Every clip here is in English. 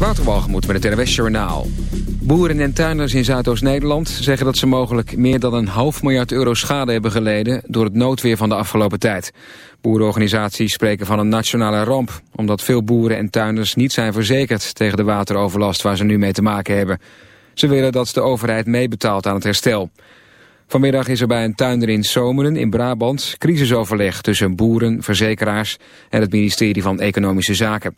Waterwalgemoed met het NWS Journaal. Boeren en tuinders in Zuidoost-Nederland zeggen dat ze mogelijk meer dan een half miljard euro schade hebben geleden door het noodweer van de afgelopen tijd. Boerenorganisaties spreken van een nationale ramp, omdat veel boeren en tuinders niet zijn verzekerd tegen de wateroverlast waar ze nu mee te maken hebben. Ze willen dat de overheid meebetaalt aan het herstel. Vanmiddag is er bij een tuinder in Zomeren in Brabant crisisoverleg tussen boeren, verzekeraars en het ministerie van Economische Zaken.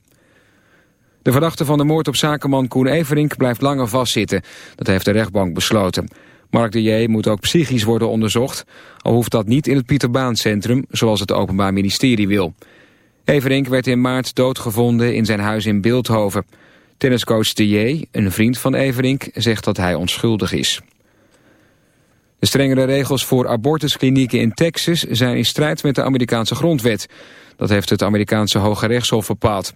De verdachte van de moord op zakenman Koen Everink blijft langer vastzitten. Dat heeft de rechtbank besloten. Mark de J. moet ook psychisch worden onderzocht, al hoeft dat niet in het Pieterbaancentrum, zoals het Openbaar Ministerie wil. Everink werd in maart doodgevonden in zijn huis in Beeldhoven. Tenniscoach de J., een vriend van Everink, zegt dat hij onschuldig is. De strengere regels voor abortusklinieken in Texas zijn in strijd met de Amerikaanse grondwet. Dat heeft het Amerikaanse Hoge Rechtshof bepaald.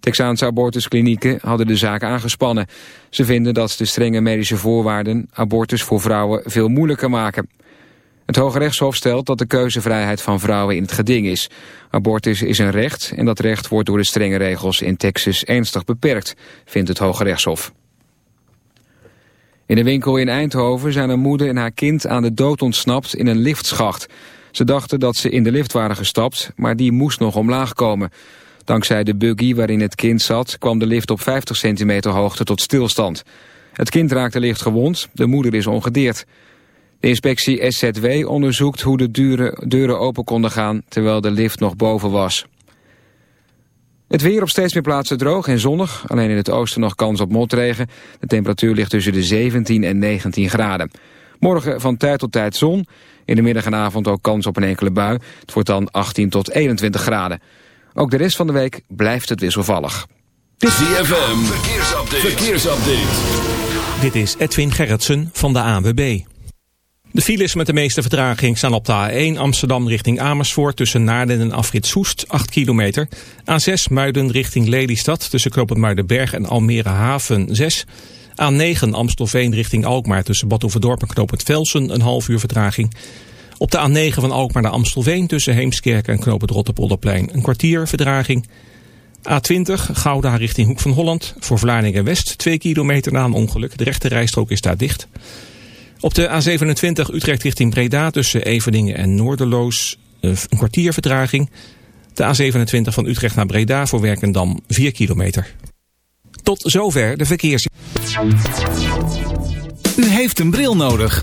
Texaanse abortusklinieken hadden de zaak aangespannen. Ze vinden dat de strenge medische voorwaarden abortus voor vrouwen veel moeilijker maken. Het Hoge Rechtshof stelt dat de keuzevrijheid van vrouwen in het geding is. Abortus is een recht en dat recht wordt door de strenge regels in Texas ernstig beperkt, vindt het Hoge Rechtshof. In een winkel in Eindhoven zijn een moeder en haar kind aan de dood ontsnapt in een liftschacht. Ze dachten dat ze in de lift waren gestapt, maar die moest nog omlaag komen. Dankzij de buggy waarin het kind zat kwam de lift op 50 centimeter hoogte tot stilstand. Het kind raakte licht gewond, de moeder is ongedeerd. De inspectie SZW onderzoekt hoe de deuren open konden gaan terwijl de lift nog boven was. Het weer op steeds meer plaatsen droog en zonnig. Alleen in het oosten nog kans op motregen. De temperatuur ligt tussen de 17 en 19 graden. Morgen van tijd tot tijd zon. In de middag en avond ook kans op een enkele bui. Het wordt dan 18 tot 21 graden. Ook de rest van de week blijft het wisselvallig. ZFM, verkeersupdate. verkeersupdate. Dit is Edwin Gerritsen van de ANWB. De files met de meeste vertraging staan op de A1 Amsterdam richting Amersfoort... tussen Naarden en Afrit Soest, 8 kilometer. A6 Muiden richting Lelystad tussen Knoopend Muidenberg en Almere Haven, 6. A9 Amstelveen richting Alkmaar tussen Badhoevedorp en Knoopend Velsen... een half uur vertraging. Op de A9 van Alkmaar naar Amstelveen tussen Heemskerk en Knoopend Rotterpolderplein... een kwartier vertraging. A20 Gouda richting Hoek van Holland voor Vlaardingen West... 2 kilometer na een ongeluk. De rechte rijstrook is daar dicht... Op de A27 Utrecht richting Breda tussen Eveningen en Noorderloos eh, een kwartier vertraging. De A27 van Utrecht naar Breda voor Werkendam 4 kilometer. Tot zover de verkeers. U heeft een bril nodig.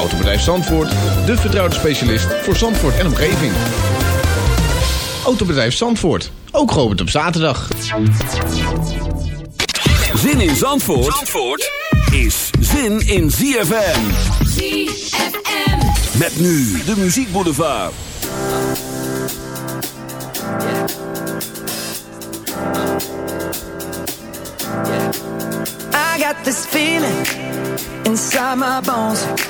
Autobedrijf Zandvoort, de vertrouwde specialist voor Zandvoort en omgeving. Autobedrijf Zandvoort, ook geopend op zaterdag. Zin in Zandvoort, Zandvoort is zin in ZFM. ZFM. Met nu de Muziek Boulevard. I got this feeling inside my bones.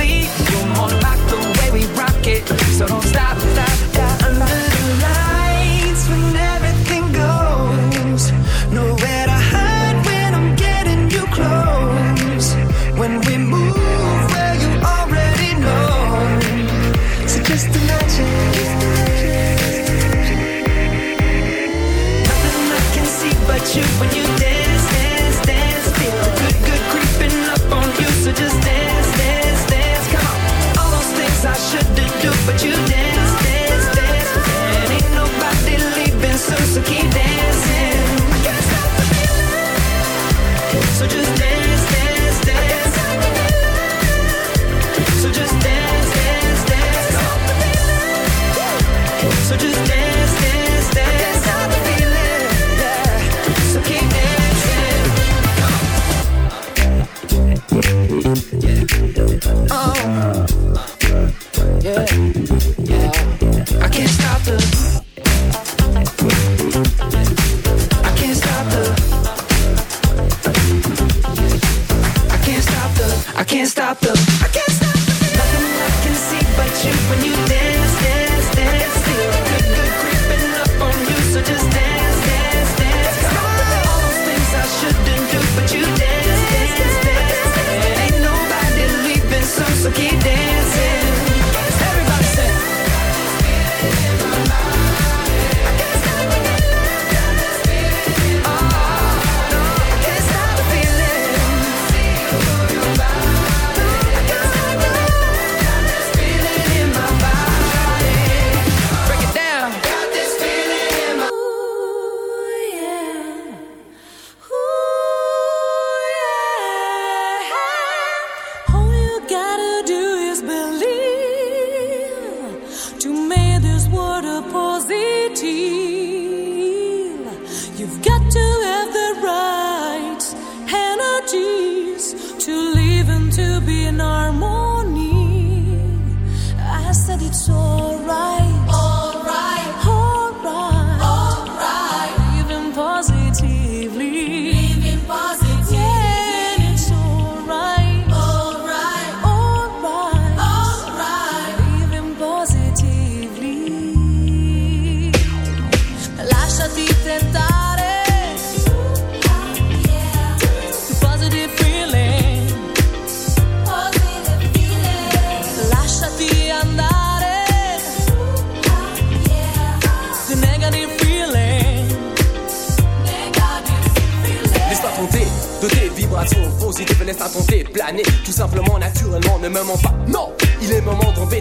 about them.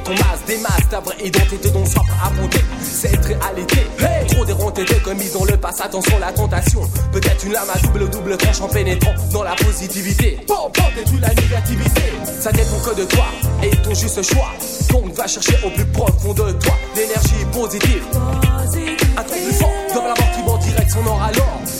ton masque des ta vraie identité dont soif à bouder cette réalité. Trop déronté de commis dans le passé, attention la tentation. Peut-être une lame à double double tranche en pénétrant dans la positivité. Bon, bon, détruis la négativité. Ça dépend que de toi et ton juste choix. Donc va chercher au plus profond de toi l'énergie positive. Un truc plus fort, doit l'avoir en direct son or alors.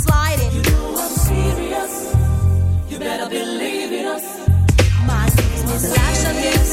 better believe in us. My city's Miss Lasha gives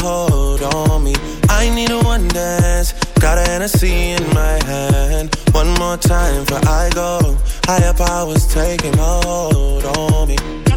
hold on me. I need a one dance. Got a Hennessy in my hand. One more time for I go. Higher powers taking hold on me.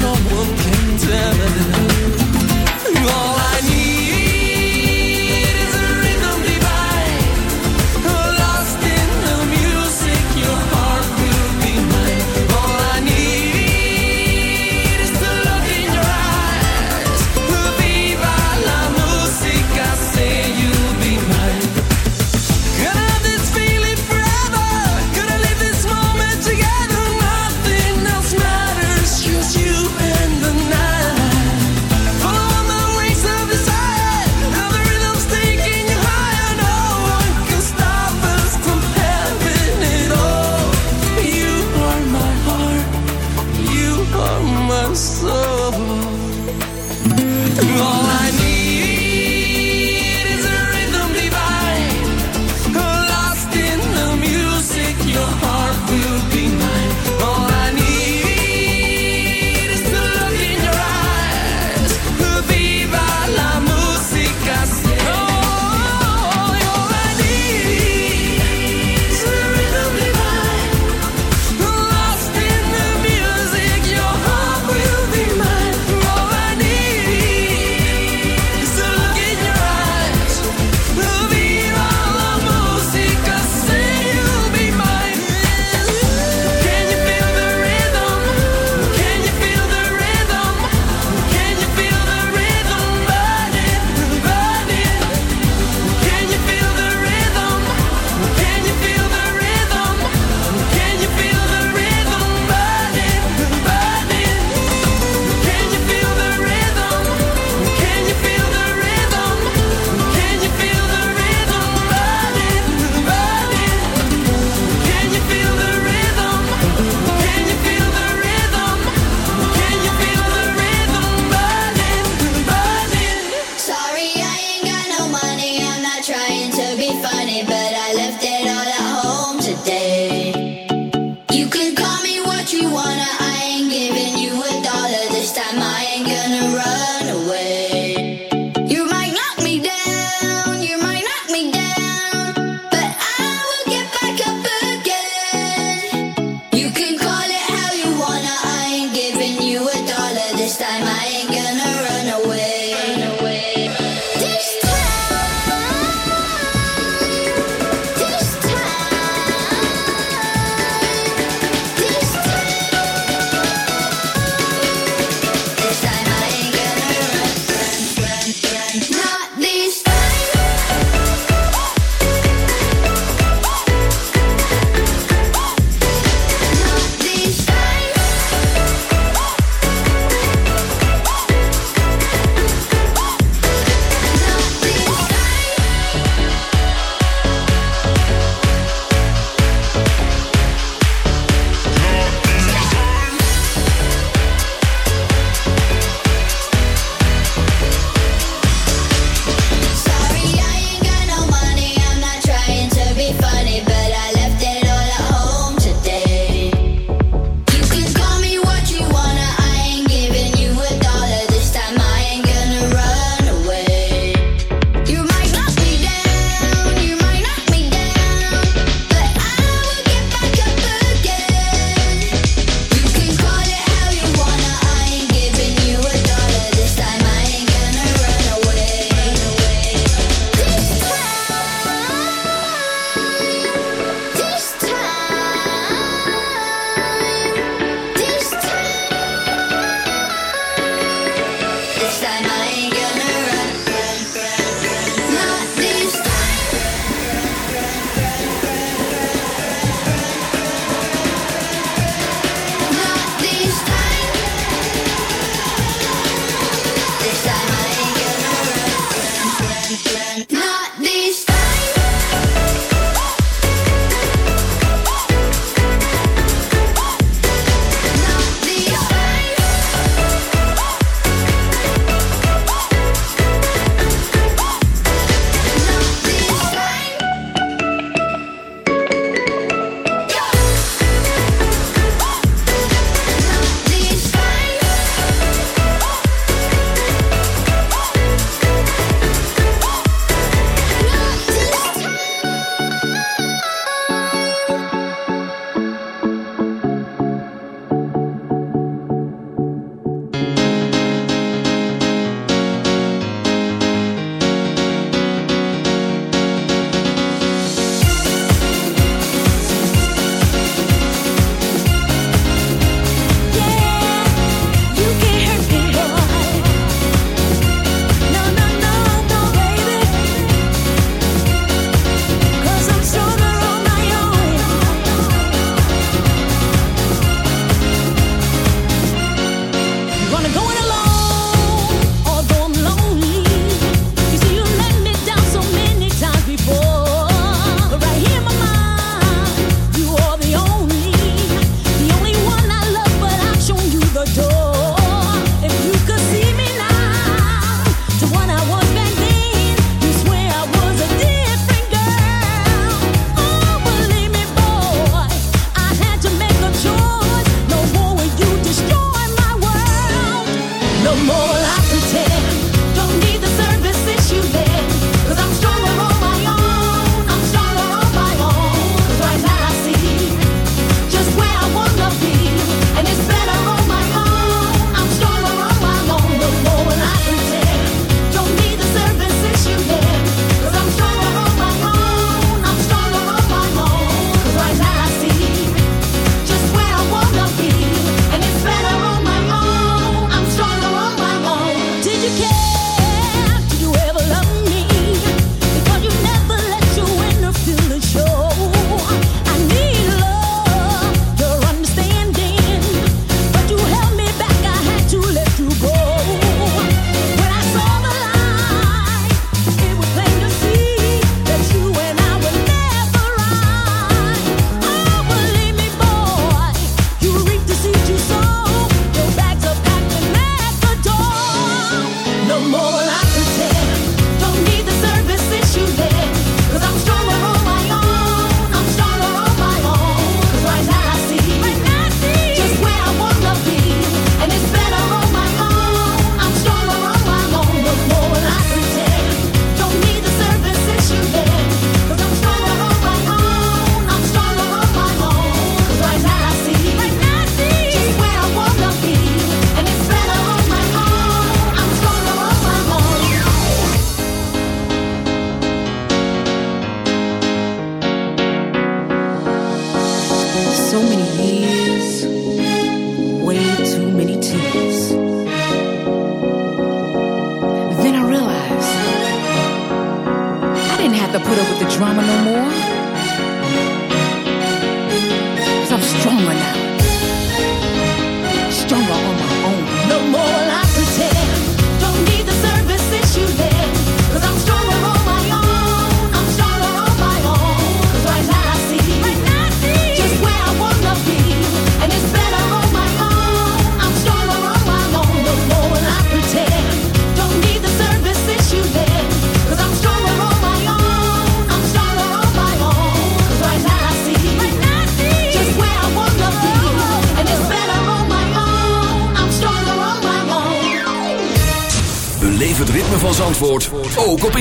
No one can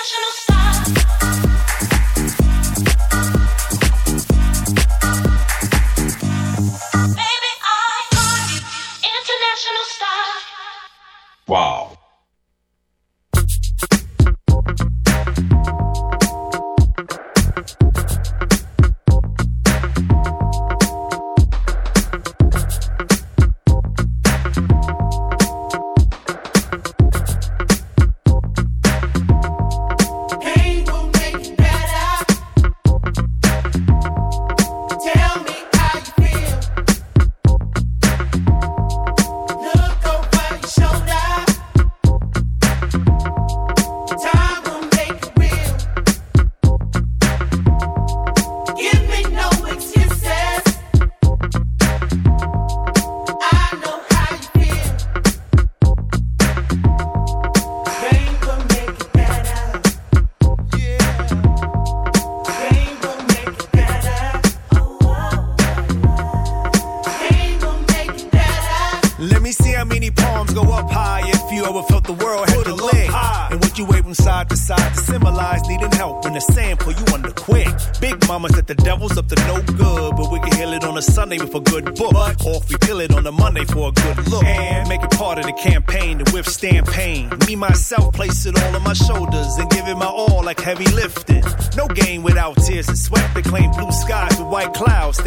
caixa não está.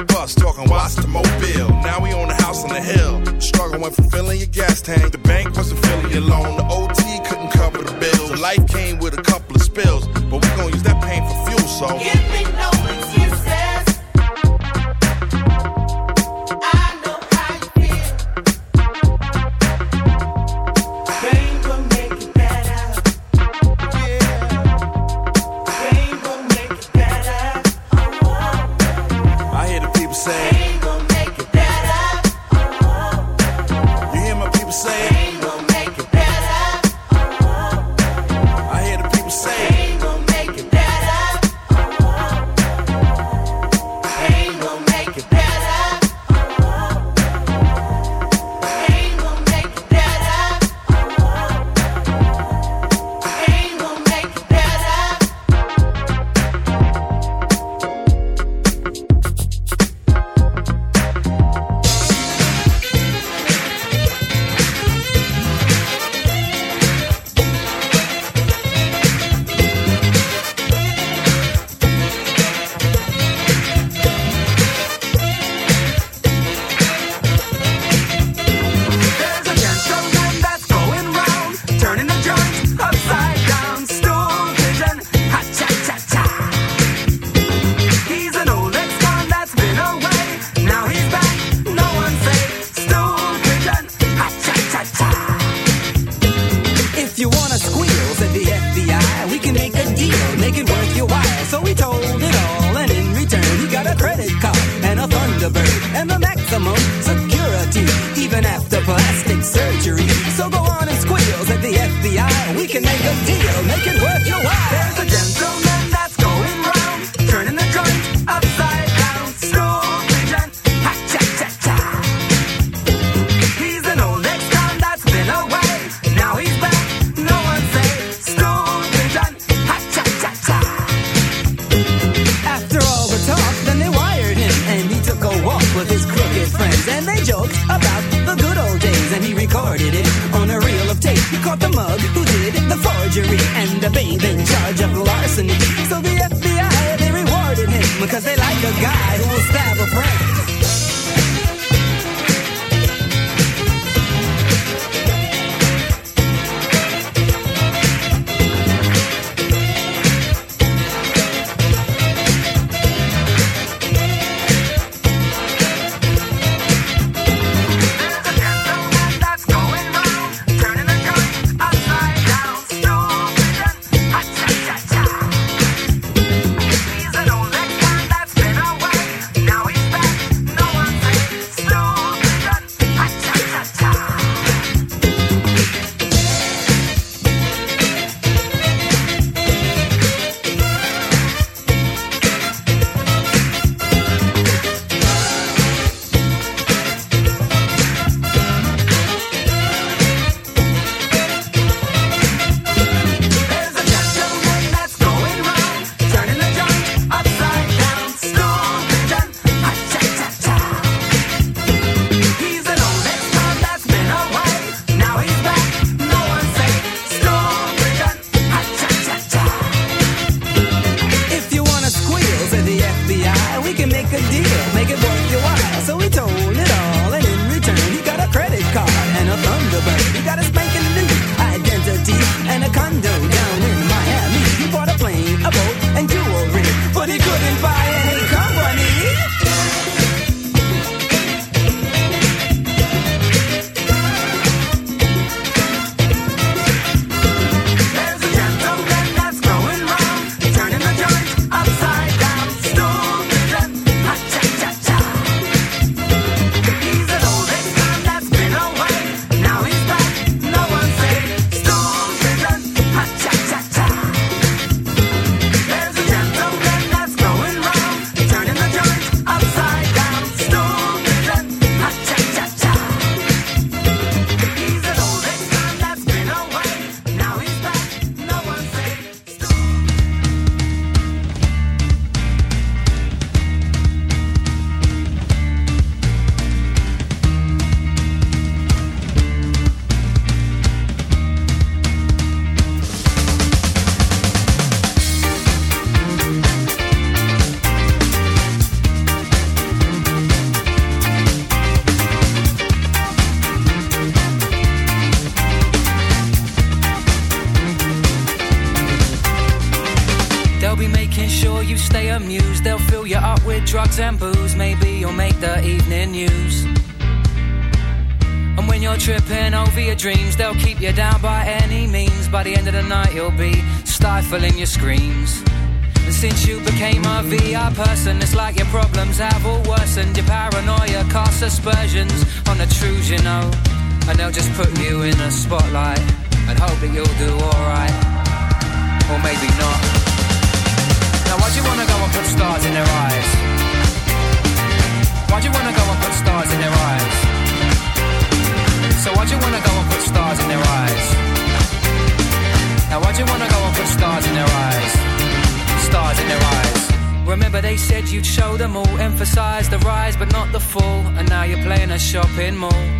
the bus, talking watch the mobile. Now we own a house on the hill. Struggling from filling your gas tank. The bank wasn't filling your loan. The OT couldn't cover the bills. So life came with a couple of spills. But we gon' use that pain for fuel, so. Yeah. make a deal. make a deal, make it worth your while. So we told that you'll do alright. Or maybe not. Now, why'd you wanna go and put stars in their eyes? Why'd you wanna go and put stars in their eyes? So, why'd you wanna go and put stars in their eyes? Now, why'd you wanna go and put stars in their eyes? Stars in their eyes. Remember, they said you'd show them all, emphasize the rise but not the fall. And now you're playing a shopping mall.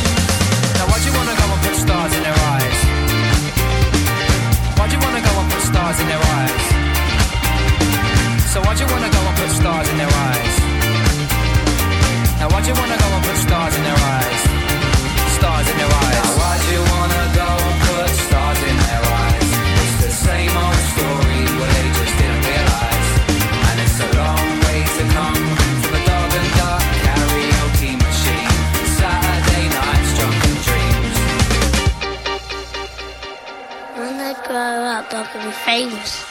You wanna go and put stars in their eyes? Why'd you wanna go and put stars in their eyes? So why'd you wanna go and put stars in their eyes? Now why'd you wanna go and put stars in their eyes? Stars in their eyes. Now why'd you wanna go famous.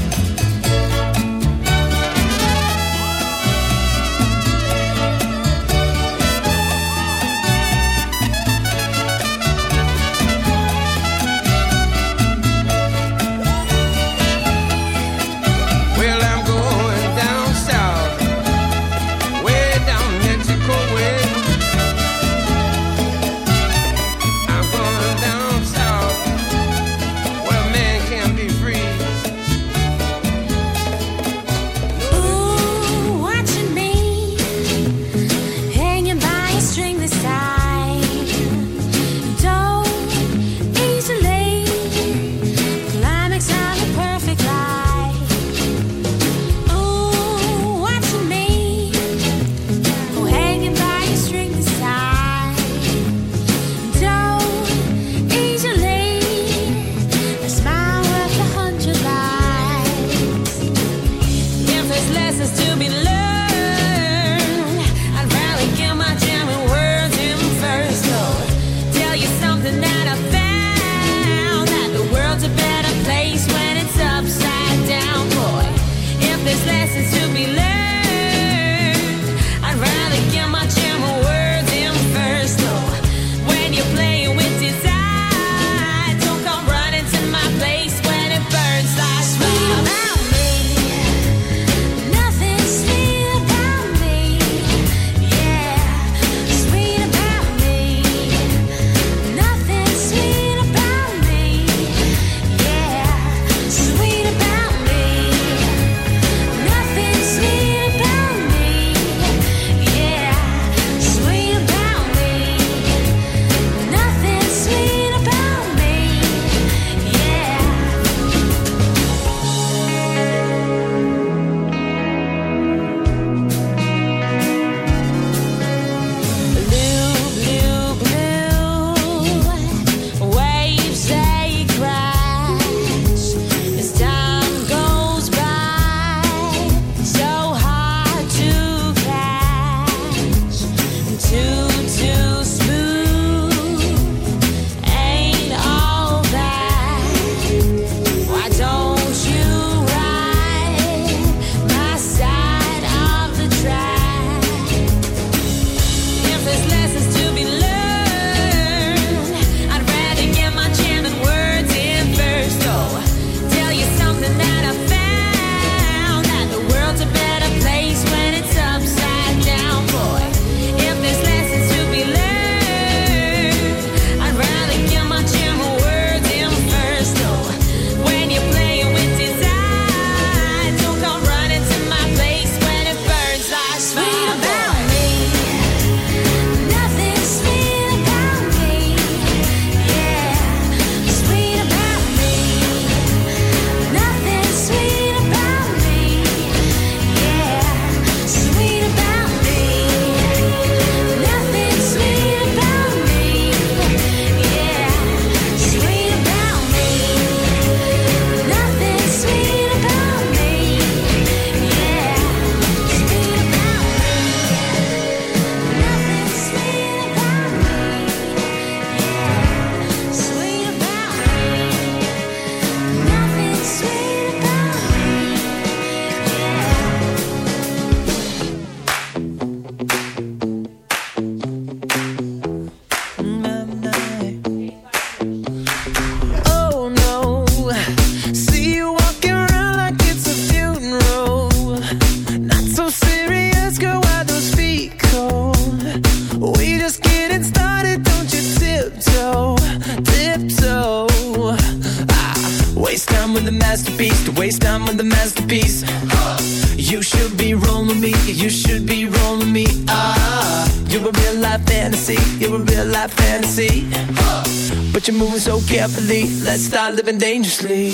sleep.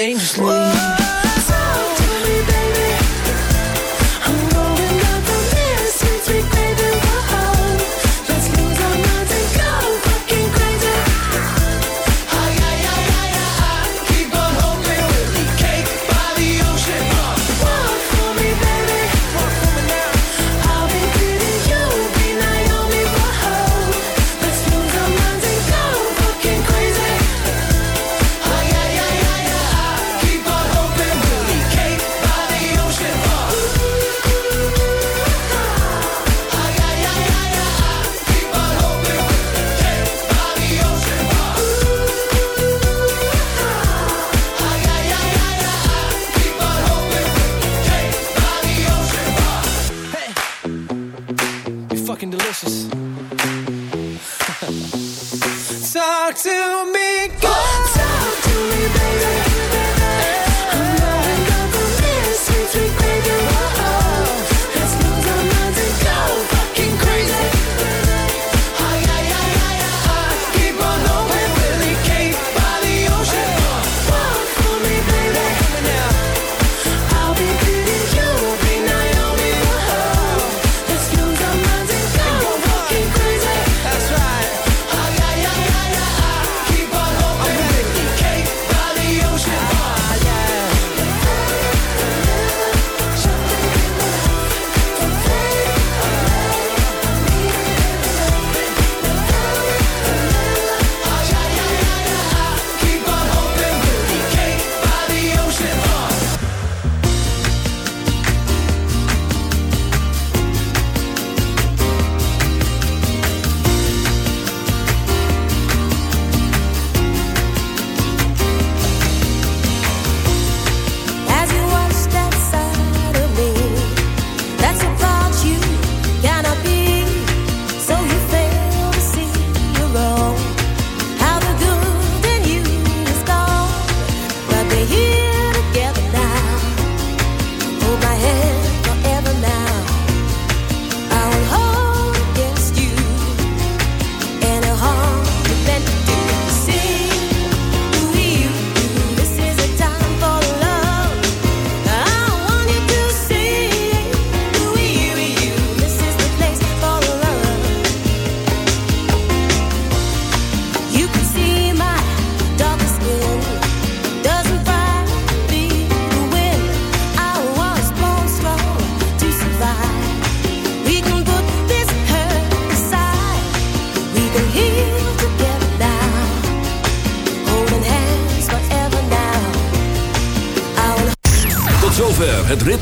Dangerous